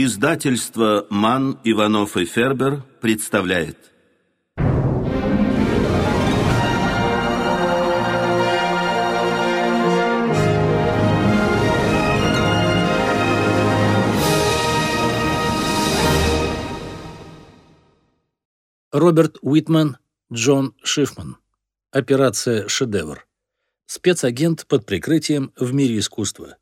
Издательство «Ман, Иванов и Фербер» представляет Роберт Уитман, Джон Шифман. Операция «Шедевр». Спецагент под прикрытием в мире искусства.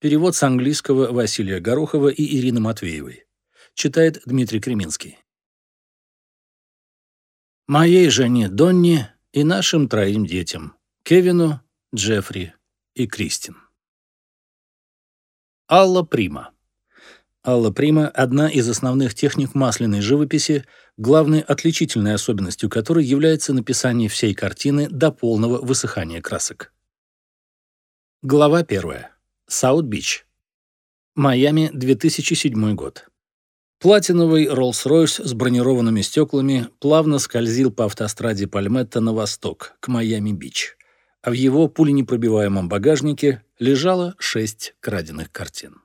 Перевод с английского Василия Горохова и Ирины Матвеевой. Читает Дмитрий Креминский. Моей жене Донни и нашим троим детям. Кевину, Джеффри и Кристин. Алла Прима. Алла Прима – одна из основных техник масляной живописи, главной отличительной особенностью которой является написание всей картины до полного высыхания красок. Глава первая. Саут-Бич. Майами, 2007 год. Платиновый Роллс-Ройс с бронированными стеклами плавно скользил по автостраде Пальметта на восток, к Майами-Бич. А в его пуленепробиваемом багажнике лежало шесть краденных картин.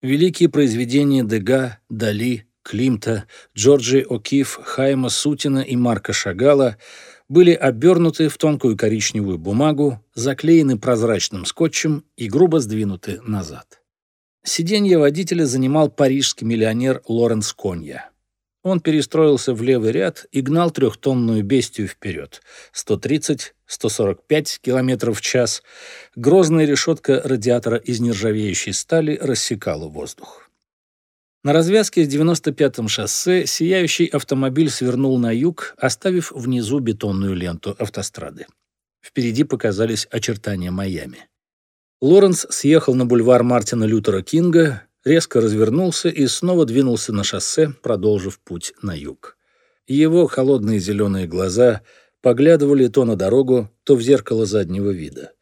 Великие произведения Дега, Дали, Климта, Джорджии О'Кифф, Хаима Сутина и Марка Шагала были обернуты в тонкую коричневую бумагу, заклеены прозрачным скотчем и грубо сдвинуты назад. Сиденье водителя занимал парижский миллионер Лоренс Конья. Он перестроился в левый ряд и гнал трехтонную бестию вперед. 130-145 км в час. Грозная решетка радиатора из нержавеющей стали рассекала воздух. На развязке с 95-м шоссе сияющий автомобиль свернул на юг, оставив внизу бетонную ленту автострады. Впереди показались очертания Майами. Лоренс съехал на бульвар Мартина Лютера Кинга, резко развернулся и снова двинулся на шоссе, продолжив путь на юг. Его холодные зеленые глаза поглядывали то на дорогу, то в зеркало заднего вида.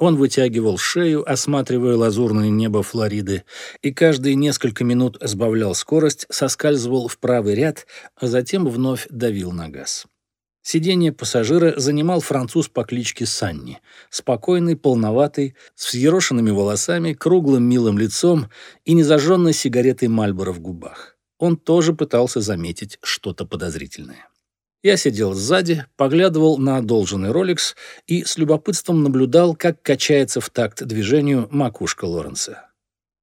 Он вытягивал шею, осматривая лазурное небо Флориды, и каждые несколько минут сбавлял скорость, соскальзывал в правый ряд, а затем вновь давил на газ. Сиденье пассажира занимал француз по кличке Санни, спокойный, полноватый, с взъерошенными волосами, круглым милым лицом и незажженной сигаретой Мальборо в губах. Он тоже пытался заметить что-то подозрительное. Я сидел сзади, поглядывал на одолженный роликс и с любопытством наблюдал, как качается в такт движению макушка Лоренса.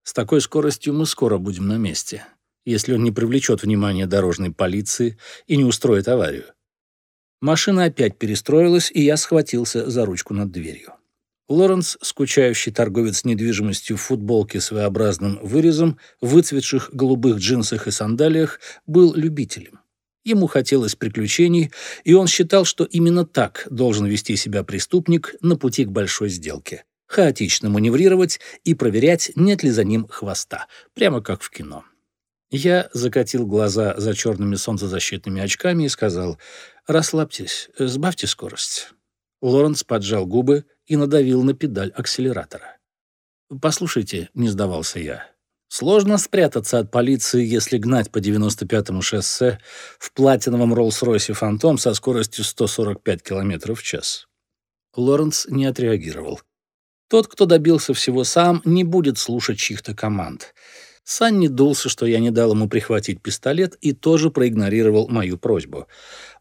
С такой скоростью мы скоро будем на месте, если он не привлечет внимание дорожной полиции и не устроит аварию. Машина опять перестроилась, и я схватился за ручку над дверью. Лоренс, скучающий торговец недвижимостью в футболке с своеобразным вырезом, выцветших голубых джинсах и сандалиях, был любителем. Ему хотелось приключений, и он считал, что именно так должен вести себя преступник на пути к большой сделке. Хаотично маневрировать и проверять, нет ли за ним хвоста, прямо как в кино. Я закатил глаза за черными солнцезащитными очками и сказал, «Расслабьтесь, сбавьте скорость». Лоренс поджал губы и надавил на педаль акселератора. «Послушайте», — не сдавался я, Сложно спрятаться от полиции, если гнать по 95-му шоссе в платиновом Роллс-Ройсе «Фантом» со скоростью 145 км в час. Лоренс не отреагировал. Тот, кто добился всего сам, не будет слушать чьих-то команд. Санни дулся, что я не дал ему прихватить пистолет, и тоже проигнорировал мою просьбу.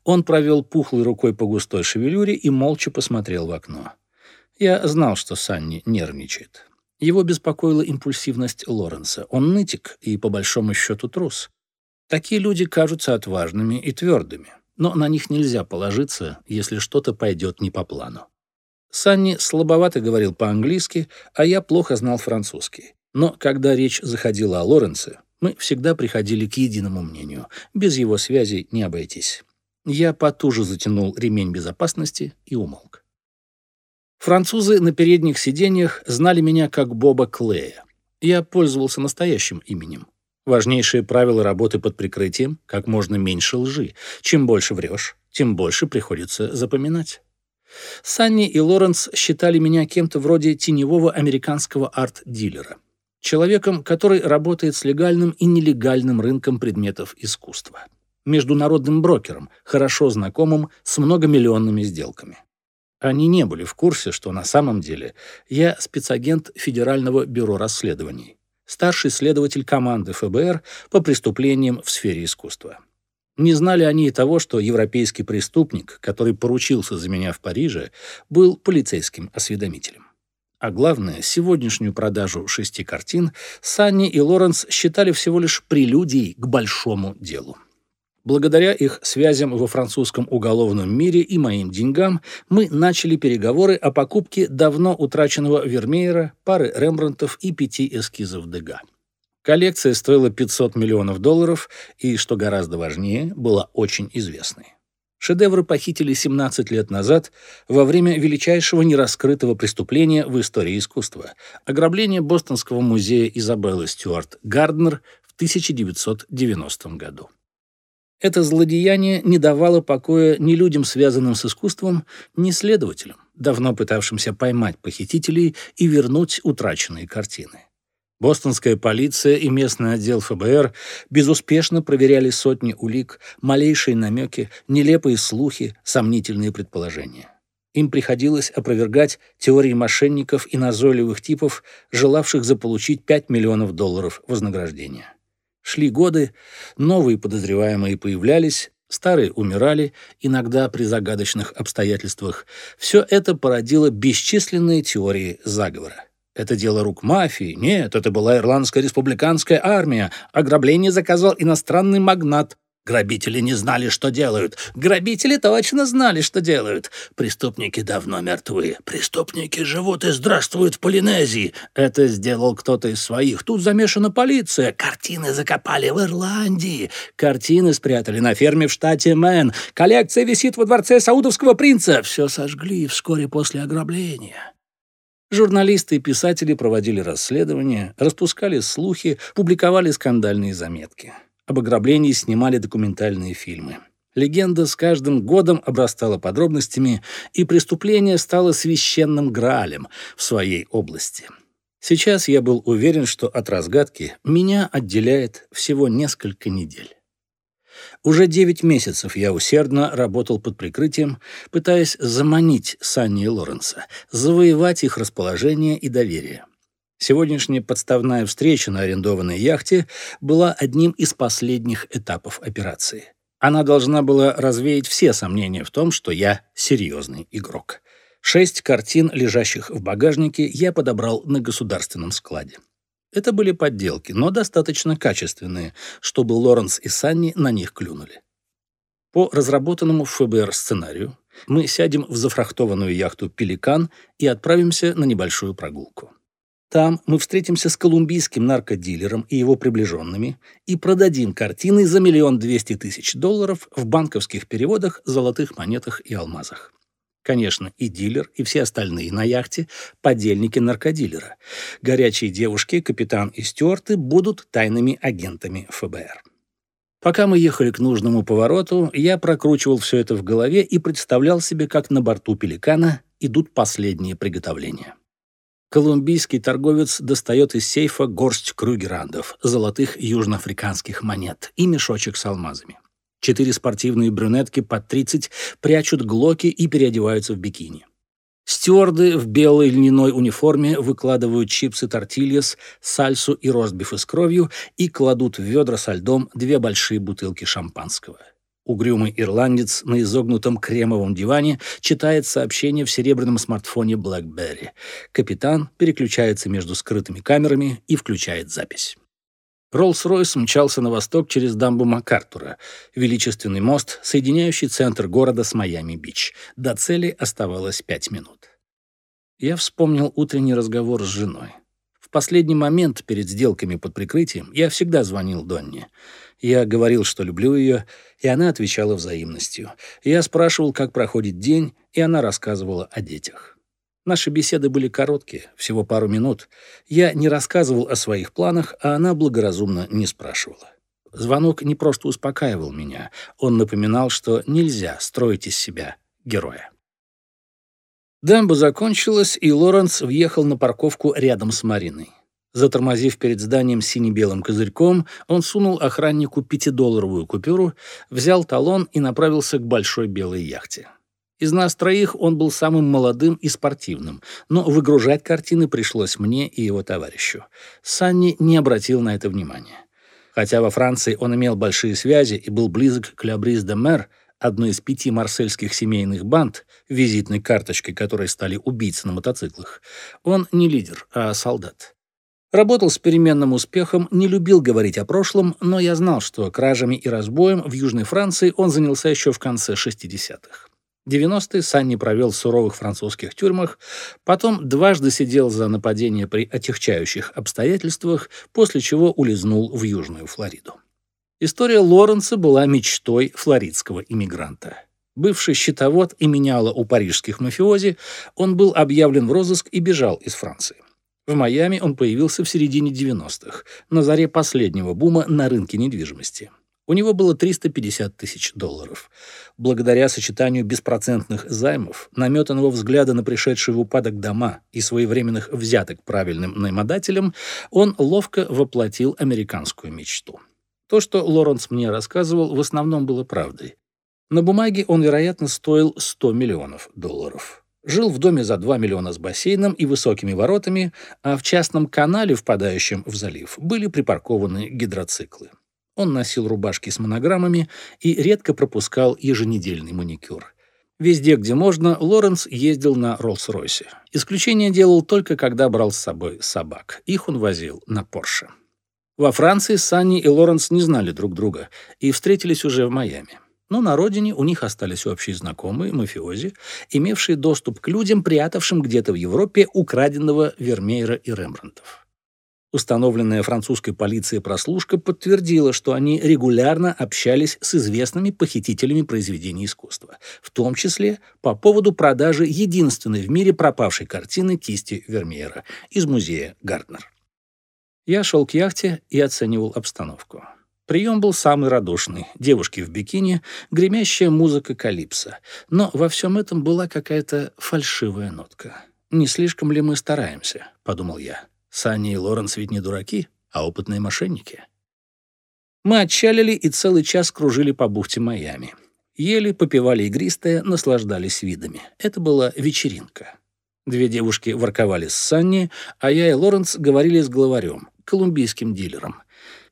Он провел пухлой рукой по густой шевелюре и молча посмотрел в окно. Я знал, что Санни нервничает. Его беспокоила импульсивность Лоренса. Он нытик и, по большому счету, трус. Такие люди кажутся отважными и твердыми, но на них нельзя положиться, если что-то пойдет не по плану. Санни слабовато говорил по-английски, а я плохо знал французский. Но когда речь заходила о Лоренсе, мы всегда приходили к единому мнению. Без его связи не обойтись. Я потуже затянул ремень безопасности и умолк. Французы на передних сиденьях знали меня как Боба Клея. Я пользовался настоящим именем. Важнейшее правило работы под прикрытием – как можно меньше лжи. Чем больше врешь, тем больше приходится запоминать. Санни и Лоренс считали меня кем-то вроде теневого американского арт-дилера. Человеком, который работает с легальным и нелегальным рынком предметов искусства. Международным брокером, хорошо знакомым с многомиллионными сделками. Они не были в курсе, что на самом деле я спецагент Федерального бюро расследований. старший следователь команды ФБР по преступлениям в сфере искусства. Не знали они и того, что европейский преступник, который поручился за меня в Париже, был полицейским осведомителем. А главное, сегодняшнюю продажу шести картин Санни и Лоренс считали всего лишь прелюдией к большому делу. Благодаря их связям во французском уголовном мире и моим деньгам мы начали переговоры о покупке давно утраченного Вермеера, пары Рембрандтов и пяти эскизов Дега. Коллекция стоила 500 миллионов долларов и, что гораздо важнее, была очень известной. Шедевры похитили 17 лет назад во время величайшего нераскрытого преступления в истории искусства – ограбления Бостонского музея Изабеллы Стюарт Гарднер в 1990 году. Это злодеяние не давало покоя ни людям, связанным с искусством, ни следователям, давно пытавшимся поймать похитителей и вернуть утраченные картины. Бостонская полиция и местный отдел ФБР безуспешно проверяли сотни улик, малейшие намеки, нелепые слухи, сомнительные предположения. Им приходилось опровергать теории мошенников и назойливых типов, желавших заполучить 5 миллионов долларов вознаграждения. Шли годы, новые подозреваемые появлялись, старые умирали, иногда при загадочных обстоятельствах. Все это породило бесчисленные теории заговора. Это дело рук мафии. Нет, это была Ирландская республиканская армия. Ограбление заказал иностранный магнат. Грабители не знали, что делают. Грабители точно знали, что делают. Преступники давно мертвы. Преступники живут и здравствуют в Полинезии. Это сделал кто-то из своих. Тут замешана полиция. Картины закопали в Ирландии. Картины спрятали на ферме в штате Мэн. Коллекция висит во дворце саудовского принца. Все сожгли вскоре после ограбления. Журналисты и писатели проводили расследования, распускали слухи, публиковали скандальные заметки. Об ограблении снимали документальные фильмы. Легенда с каждым годом обрастала подробностями, и преступление стало священным граалем в своей области. Сейчас я был уверен, что от разгадки меня отделяет всего несколько недель. Уже девять месяцев я усердно работал под прикрытием, пытаясь заманить Санни и Лоренса, завоевать их расположение и доверие. Сегодняшняя подставная встреча на арендованной яхте была одним из последних этапов операции. Она должна была развеять все сомнения в том, что я серьезный игрок. Шесть картин, лежащих в багажнике, я подобрал на государственном складе. Это были подделки, но достаточно качественные, чтобы Лоренс и Санни на них клюнули. По разработанному ФБР сценарию мы сядем в зафрахтованную яхту «Пеликан» и отправимся на небольшую прогулку. Там мы встретимся с колумбийским наркодилером и его приближенными и продадим картины за миллион двести тысяч долларов в банковских переводах, золотых монетах и алмазах. Конечно, и дилер, и все остальные на яхте – подельники наркодилера. Горячие девушки, капитан и стюарты будут тайными агентами ФБР. Пока мы ехали к нужному повороту, я прокручивал все это в голове и представлял себе, как на борту «Пеликана» идут последние приготовления. Колумбийский торговец достает из сейфа горсть кругерандов, золотых южноафриканских монет и мешочек с алмазами. Четыре спортивные брюнетки под 30 прячут глоки и переодеваются в бикини. Стюарды в белой льняной униформе выкладывают чипсы тортильяс, сальсу и ростбифы с кровью и кладут в ведра со льдом две большие бутылки шампанского. Угрюмый ирландец на изогнутом кремовом диване читает сообщение в серебряном смартфоне BlackBerry. Капитан переключается между скрытыми камерами и включает запись. Роллс-Ройс мчался на восток через дамбу МакАртура, величественный мост, соединяющий центр города с Майами-Бич. До цели оставалось пять минут. Я вспомнил утренний разговор с женой. В последний момент перед сделками под прикрытием я всегда звонил Донне. Я говорил, что люблю ее, и она отвечала взаимностью. Я спрашивал, как проходит день, и она рассказывала о детях. Наши беседы были короткие, всего пару минут. Я не рассказывал о своих планах, а она благоразумно не спрашивала. Звонок не просто успокаивал меня, он напоминал, что нельзя строить из себя героя. Дамба закончилась, и Лоренс въехал на парковку рядом с Мариной. Затормозив перед зданием сине-белым козырьком, он сунул охраннику пятидолларовую купюру, взял талон и направился к большой белой яхте. Из нас троих он был самым молодым и спортивным, но выгружать картины пришлось мне и его товарищу. Санни не обратил на это внимания. Хотя во Франции он имел большие связи и был близок к Ля Бриз де Мэр, одной из пяти марсельских семейных банд, визитной карточкой которой стали убийцы на мотоциклах, он не лидер, а солдат. Работал с переменным успехом, не любил говорить о прошлом, но я знал, что кражами и разбоем в Южной Франции он занялся еще в конце 60-х. 90-е Санни провел в суровых французских тюрьмах, потом дважды сидел за нападение при отягчающих обстоятельствах, после чего улизнул в Южную Флориду. История Лоренса была мечтой флоридского иммигранта. Бывший счетовод и меняла у парижских мафиози, он был объявлен в розыск и бежал из Франции. В Майами он появился в середине 90-х, на заре последнего бума на рынке недвижимости. У него было 350 тысяч долларов. Благодаря сочетанию беспроцентных займов, наметанного взгляда на пришедшие в упадок дома и своевременных взяток правильным наймодателям, он ловко воплотил американскую мечту. То, что Лоренс мне рассказывал, в основном было правдой. На бумаге он, вероятно, стоил 100 миллионов долларов. Жил в доме за 2 миллиона с бассейном и высокими воротами, а в частном канале, впадающем в залив, были припаркованы гидроциклы. Он носил рубашки с монограммами и редко пропускал еженедельный маникюр. Везде, где можно, Лоренс ездил на Роллс-Ройсе. Исключение делал только, когда брал с собой собак. Их он возил на Порше. Во Франции Санни и Лоренс не знали друг друга и встретились уже в Майами. Но на родине у них остались общие знакомые, мафиози, имевшие доступ к людям, прятавшим где-то в Европе украденного Вермеера и Рембрандтов. Установленная французской полицией прослушка подтвердила, что они регулярно общались с известными похитителями произведений искусства, в том числе по поводу продажи единственной в мире пропавшей картины кисти Вермеера из музея Гарднер. Я шел к яхте и оценивал обстановку. Прием был самый радушный. Девушки в бикини, гремящая музыка калипсо. Но во всем этом была какая-то фальшивая нотка. «Не слишком ли мы стараемся?» — подумал я. Санни и Лоренс ведь не дураки, а опытные мошенники. Мы отчалили и целый час кружили по бухте Майами. Ели, попивали игристое, наслаждались видами. Это была вечеринка. Две девушки ворковали с Санни, а я и Лоренс говорили с главарем, колумбийским дилером.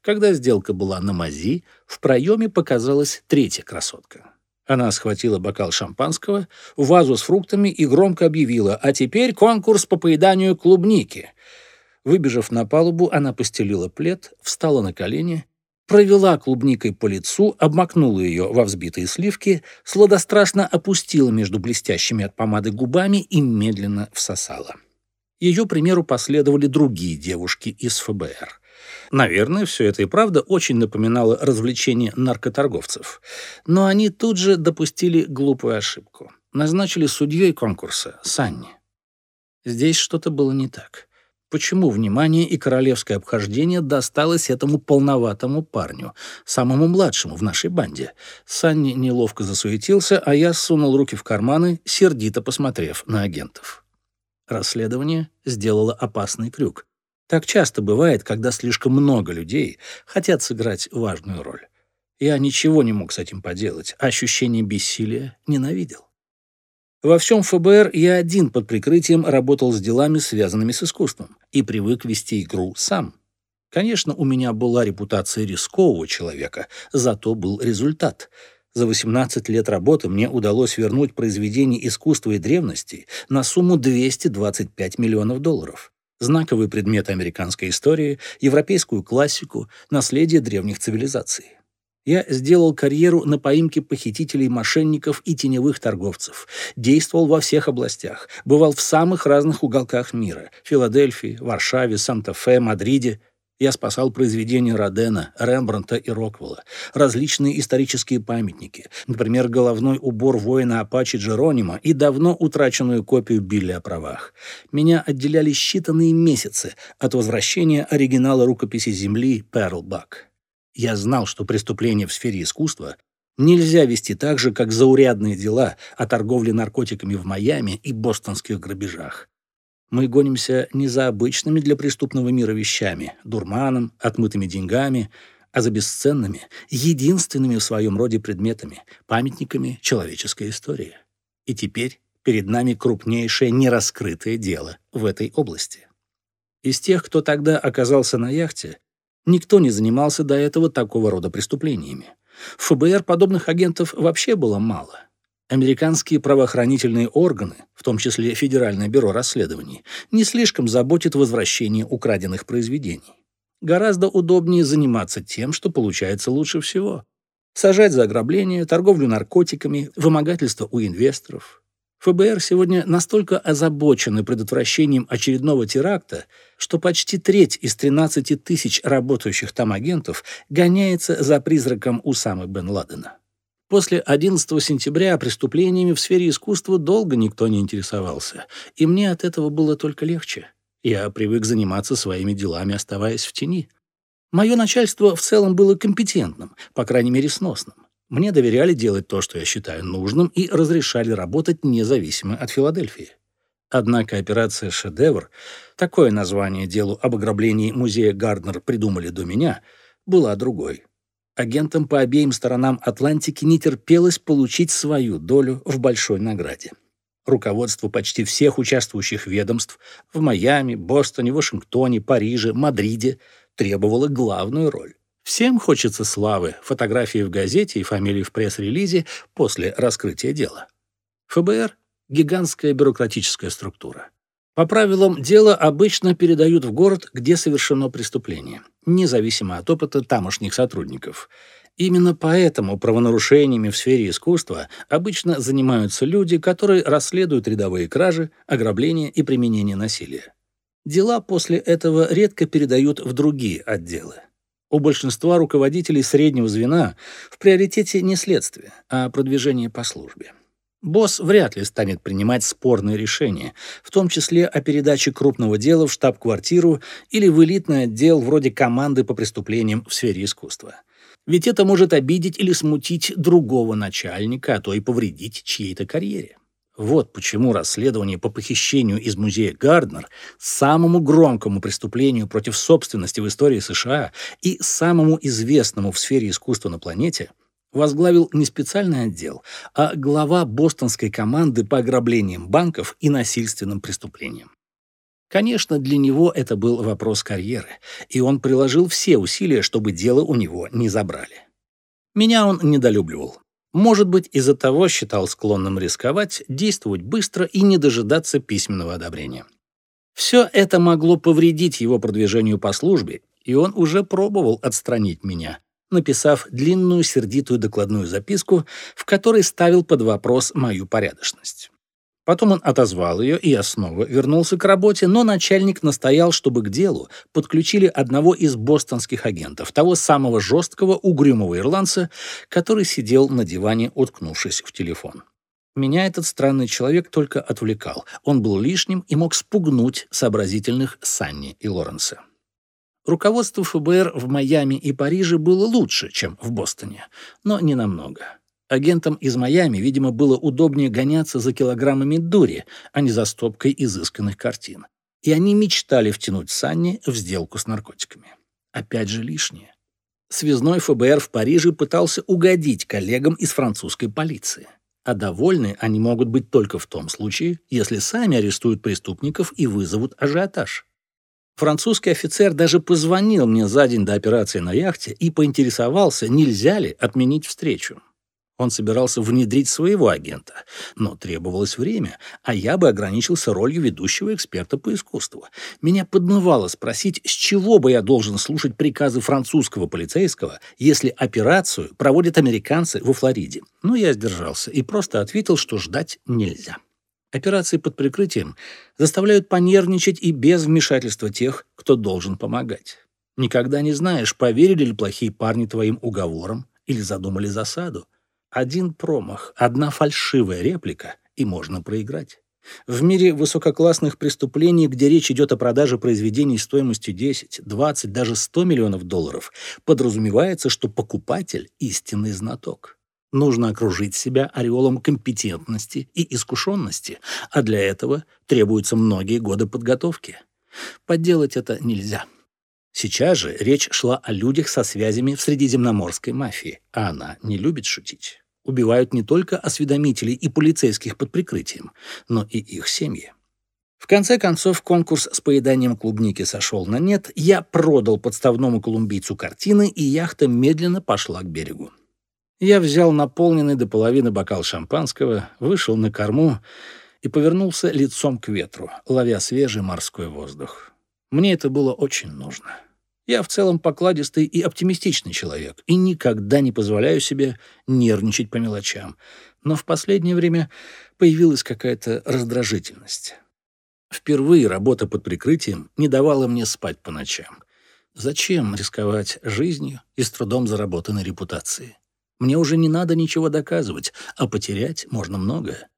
Когда сделка была на мази, в проеме показалась третья красотка. Она схватила бокал шампанского, вазу с фруктами и громко объявила «А теперь конкурс по поеданию клубники». Выбежав на палубу, она постелила плед, встала на колени, провела клубникой по лицу, обмакнула ее во взбитые сливки, сладострастно опустила между блестящими от помады губами и медленно всосала. Ее примеру последовали другие девушки из ФБР. Наверное, все это и правда очень напоминало развлечение наркоторговцев. Но они тут же допустили глупую ошибку. Назначили судьей конкурса Санни. Здесь что-то было не так почему внимание и королевское обхождение досталось этому полноватому парню, самому младшему в нашей банде. Санни неловко засуетился, а я сунул руки в карманы, сердито посмотрев на агентов. Расследование сделало опасный крюк. Так часто бывает, когда слишком много людей хотят сыграть важную роль. Я ничего не мог с этим поделать, ощущение бессилия ненавидел. Во всем ФБР я один под прикрытием работал с делами, связанными с искусством, и привык вести игру сам. Конечно, у меня была репутация рискового человека, зато был результат. За 18 лет работы мне удалось вернуть произведения искусства и древности на сумму 225 миллионов долларов. Знаковые предметы американской истории, европейскую классику, наследие древних цивилизаций. Я сделал карьеру на поимке похитителей, мошенников и теневых торговцев. Действовал во всех областях. Бывал в самых разных уголках мира. Филадельфии, Варшаве, Санта-Фе, Мадриде. Я спасал произведения Родена, Рембранта и Роквелла, различные исторические памятники, например, головной убор воина Апачи Джеронима и давно утраченную копию Билли о правах. Меня отделяли считанные месяцы от возвращения оригинала рукописи земли Перл Бак. Я знал, что преступления в сфере искусства нельзя вести так же, как заурядные дела о торговле наркотиками в Майами и бостонских грабежах. Мы гонимся не за обычными для преступного мира вещами, дурманом, отмытыми деньгами, а за бесценными, единственными в своем роде предметами, памятниками человеческой истории. И теперь перед нами крупнейшее нераскрытое дело в этой области. Из тех, кто тогда оказался на яхте, никто не занимался до этого такого рода преступлениями. В ФБР подобных агентов вообще было мало. Американские правоохранительные органы, в том числе Федеральное бюро расследований, не слишком заботят возвращение украденных произведений. Гораздо удобнее заниматься тем, что получается лучше всего. Сажать за ограбление, торговлю наркотиками, вымогательство у инвесторов. ФБР сегодня настолько озабочены предотвращением очередного теракта, что почти треть из 13 тысяч работающих там агентов гоняется за призраком Усамы бен Ладена. После 11 сентября преступлениями в сфере искусства долго никто не интересовался, и мне от этого было только легче. Я привык заниматься своими делами, оставаясь в тени. Мое начальство в целом было компетентным, по крайней мере сносным. Мне доверяли делать то, что я считаю нужным, и разрешали работать независимо от Филадельфии. Однако операция «Шедевр» — такое название делу об ограблении музея Гарднер придумали до меня — была другой. Агентам по обеим сторонам Атлантики не терпелось получить свою долю в большой награде. Руководство почти всех участвующих ведомств в Майами, Бостоне, Вашингтоне, Париже, Мадриде требовало главную роль. Всем хочется славы, фотографии в газете и фамилии в пресс-релизе после раскрытия дела. ФБР — гигантская бюрократическая структура. По правилам, дело обычно передают в город, где совершено преступление, независимо от опыта тамошних сотрудников. Именно поэтому правонарушениями в сфере искусства обычно занимаются люди, которые расследуют рядовые кражи, ограбления и применение насилия. Дела после этого редко передают в другие отделы. У большинства руководителей среднего звена в приоритете не следствие, а продвижение по службе. Босс вряд ли станет принимать спорные решения, в том числе о передаче крупного дела в штаб-квартиру или в элитный отдел вроде команды по преступлениям в сфере искусства. Ведь это может обидеть или смутить другого начальника, а то и повредить чьей-то карьере. Вот почему расследование по похищению из музея Гарднер, самому громкому преступлению против собственности в истории США и самому известному в сфере искусства на планете – возглавил не специальный отдел, а глава бостонской команды по ограблениям банков и насильственным преступлениям. Конечно, для него это был вопрос карьеры, и он приложил все усилия, чтобы дело у него не забрали. Меня он недолюбливал. Может быть, из-за того считал склонным рисковать, действовать быстро и не дожидаться письменного одобрения. Все это могло повредить его продвижению по службе, и он уже пробовал отстранить меня, написав длинную сердитую докладную записку, в которой ставил под вопрос мою порядочность. Потом он отозвал ее, и я снова вернулся к работе, но начальник настоял, чтобы к делу подключили одного из бостонских агентов, того самого жесткого, угрюмого ирландца, который сидел на диване, уткнувшись в телефон. Меня этот странный человек только отвлекал. Он был лишним и мог спугнуть сообразительных Санни и Лоренса. Руководство ФБР в Майами и Париже было лучше, чем в Бостоне, но не намного. Агентам из Майами, видимо, было удобнее гоняться за килограммами дури, а не за стопкой изысканных картин. И они мечтали втянуть Санни в сделку с наркотиками. Опять же лишнее. Связной ФБР в Париже пытался угодить коллегам из французской полиции. А довольны они могут быть только в том случае, если сами арестуют преступников и вызовут ажиотаж. Французский офицер даже позвонил мне за день до операции на яхте и поинтересовался, нельзя ли отменить встречу. Он собирался внедрить своего агента, но требовалось время, а я бы ограничился ролью ведущего эксперта по искусству. Меня подмывало спросить, с чего бы я должен слушать приказы французского полицейского, если операцию проводят американцы во Флориде. Но я сдержался и просто ответил, что ждать нельзя. Операции под прикрытием заставляют понервничать и без вмешательства тех, кто должен помогать. Никогда не знаешь, поверили ли плохие парни твоим уговорам или задумали засаду. Один промах, одна фальшивая реплика, и можно проиграть. В мире высококлассных преступлений, где речь идет о продаже произведений стоимостью 10, 20, даже 100 миллионов долларов, подразумевается, что покупатель – истинный знаток. Нужно окружить себя ореолом компетентности и искушенности, а для этого требуются многие годы подготовки. Подделать это нельзя. Сейчас же речь шла о людях со связями в средиземноморской мафии, а она не любит шутить. убивают не только осведомителей и полицейских под прикрытием, но и их семьи. В конце концов, конкурс с поеданием клубники сошел на нет, я продал подставному колумбийцу картины, и яхта медленно пошла к берегу. Я взял наполненный до половины бокал шампанского, вышел на корму и повернулся лицом к ветру, ловя свежий морской воздух. Мне это было очень нужно. Я в целом покладистый и оптимистичный человек и никогда не позволяю себе нервничать по мелочам. Но в последнее время появилась какая-то раздражительность. Впервые работа под прикрытием не давала мне спать по ночам. Зачем рисковать жизнью и с трудом заработанной репутацией? Мне уже не надо ничего доказывать, а потерять можно многое.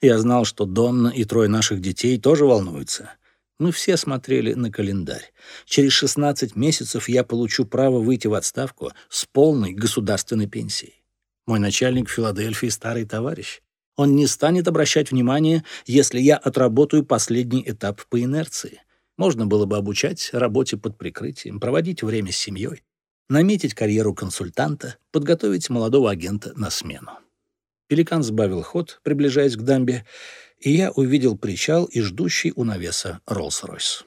Я знал, что Донна и трое наших детей тоже волнуются. Мы все смотрели на календарь. Через 16 месяцев я получу право выйти в отставку с полной государственной пенсией. Мой начальник в Филадельфии старый товарищ. Он не станет обращать внимание, если я отработаю последний этап по инерции. Можно было бы обучать работе под прикрытием, проводить время с семьей, наметить карьеру консультанта, подготовить молодого агента на смену. Пеликан сбавил ход, приближаясь к дамбе, и я увидел причал и ждущий у навеса Роллс-Ройс.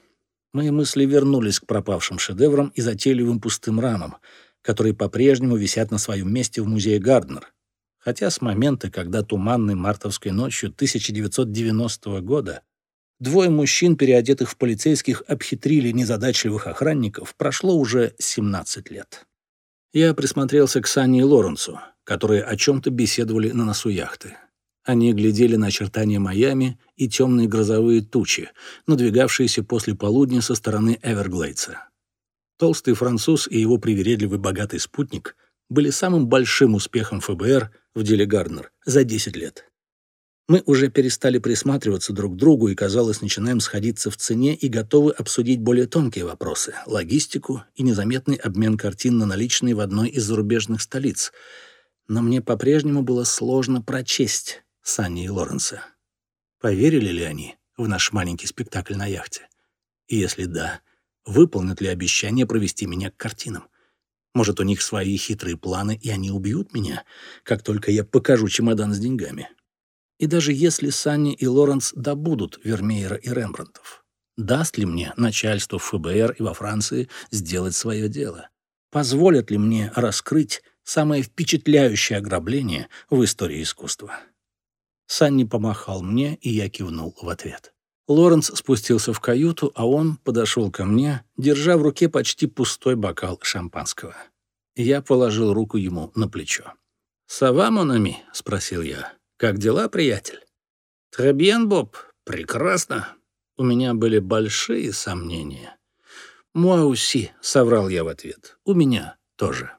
Мои мысли вернулись к пропавшим шедеврам и затейливым пустым рамам, которые по-прежнему висят на своем месте в музее Гарднер, хотя с момента, когда туманной мартовской ночью 1990 года двое мужчин, переодетых в полицейских, обхитрили незадачливых охранников, прошло уже 17 лет. Я присмотрелся к Санне и Лоренцу, которые о чем-то беседовали на носу яхты. Они глядели на очертания Майами и темные грозовые тучи, надвигавшиеся после полудня со стороны Эверглейдса. Толстый француз и его привередливый богатый спутник были самым большим успехом ФБР в деле Гарднер за 10 лет. Мы уже перестали присматриваться друг к другу и, казалось, начинаем сходиться в цене и готовы обсудить более тонкие вопросы — логистику и незаметный обмен картин на наличные в одной из зарубежных столиц. Но мне по-прежнему было сложно прочесть Санни и Лоренса. Поверили ли они в наш маленький спектакль на яхте? И если да, выполнят ли обещание провести меня к картинам? Может, у них свои хитрые планы, и они убьют меня, как только я покажу чемодан с деньгами. И даже если Санни и Лоренс добудут Вермеера и Рембрандтов, даст ли мне начальство ФБР и во Франции сделать свое дело? Позволят ли мне раскрыть самое впечатляющее ограбление в истории искусства? Санни помахал мне, и я кивнул в ответ. Лоренс спустился в каюту, а он подошел ко мне, держа в руке почти пустой бокал шампанского. Я положил руку ему на плечо. «Сова, Монами?» — спросил я. «Как дела, приятель?» «Требьен, Боб. Прекрасно». У меня были большие сомнения. «Муауси», — соврал я в ответ. «У меня тоже».